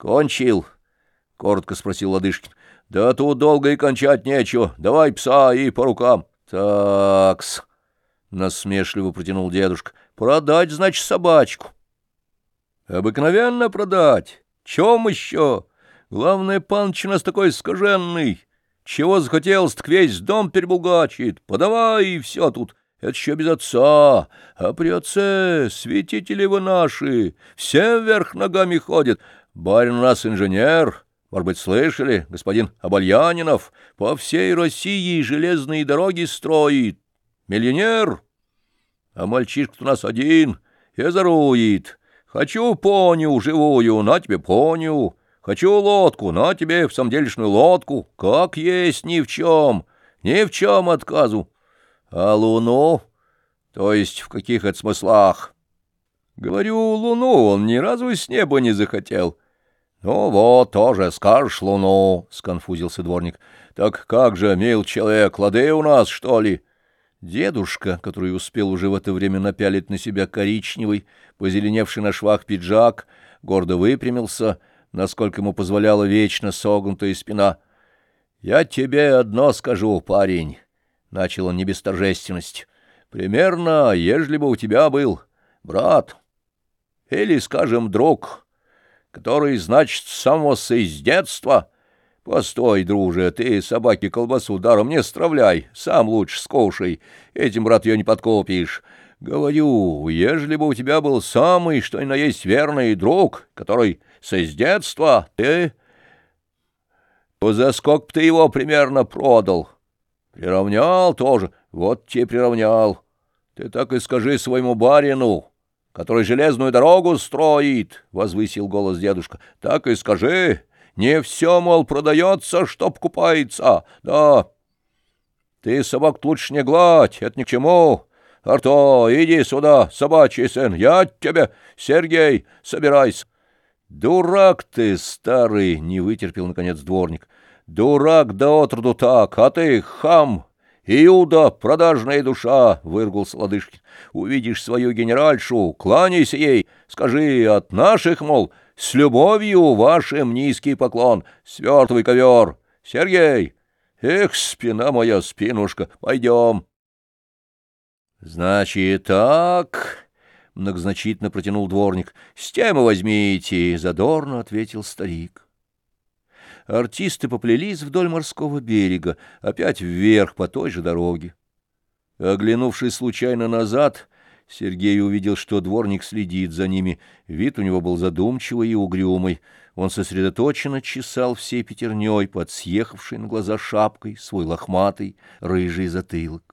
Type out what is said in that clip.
Кончил? — коротко спросил Ладышкин. — Да тут долго и кончать нечего. Давай пса и по рукам. — Такс, — насмешливо протянул дедушка. — Продать, значит, собачку. — Обыкновенно продать. Чем еще? Главное, паныч у нас такой скаженный. Чего захотелось, так весь дом перебулгачит. Подавай, и все тут. Это еще без отца. А при отце святители вы наши. Все вверх ногами ходят. Барин у нас инженер. Может быть, слышали, господин Абальянинов по всей России железные дороги строит. Миллионер. А мальчишка у нас один и зарует. Хочу поню живую, на тебе поню. Хочу лодку, на тебе в самом лодку. Как есть ни в чем, ни в чем отказу. А луну? То есть в каких это смыслах? Говорю, луну он ни разу с неба не захотел. Ну вот, тоже скажешь луну, — сконфузился дворник. Так как же, мил человек, лады у нас, что ли? Дедушка, который успел уже в это время напялить на себя коричневый, позеленевший на швах пиджак, гордо выпрямился, насколько ему позволяла вечно согнутая спина. — Я тебе одно скажу, парень. — начал он не без торжественности, — примерно, ежели бы у тебя был брат или, скажем, друг, который, значит, самого с детства... Постой, друже, ты собаке колбасу даром не стравляй, сам лучше скушай, этим, брат, ее не подкопишь. Говорю, ежели бы у тебя был самый, что ни на есть верный друг, который с детства, ты... За сколько ты его примерно продал?» Приравнял тоже. Вот тебе приравнял. Ты так и скажи своему барину, который железную дорогу строит, — возвысил голос дедушка. Так и скажи. Не все, мол, продается, чтоб купается. Да. Ты собак лучше не гладь, это ни к чему. Арто, иди сюда, собачий сын, я тебе, Сергей, собирайся. Дурак ты, старый, — не вытерпел, наконец, дворник. «Дурак да отроду так, а ты хам!» «Иуда, продажная душа!» — выргулся Ладышкин. «Увидишь свою генеральшу, кланяйся ей, скажи от наших, мол, с любовью вашим низкий поклон, свертывай ковер. Сергей! Эх, спина моя, спинушка, пойдем!» «Значит, так...» — многозначительно протянул дворник. «С тем возьмите!» — задорно ответил старик. Артисты поплелись вдоль морского берега, опять вверх по той же дороге. Оглянувшись случайно назад, Сергей увидел, что дворник следит за ними. Вид у него был задумчивый и угрюмый. Он сосредоточенно чесал всей пятерней под съехавшей на глаза шапкой свой лохматый рыжий затылок.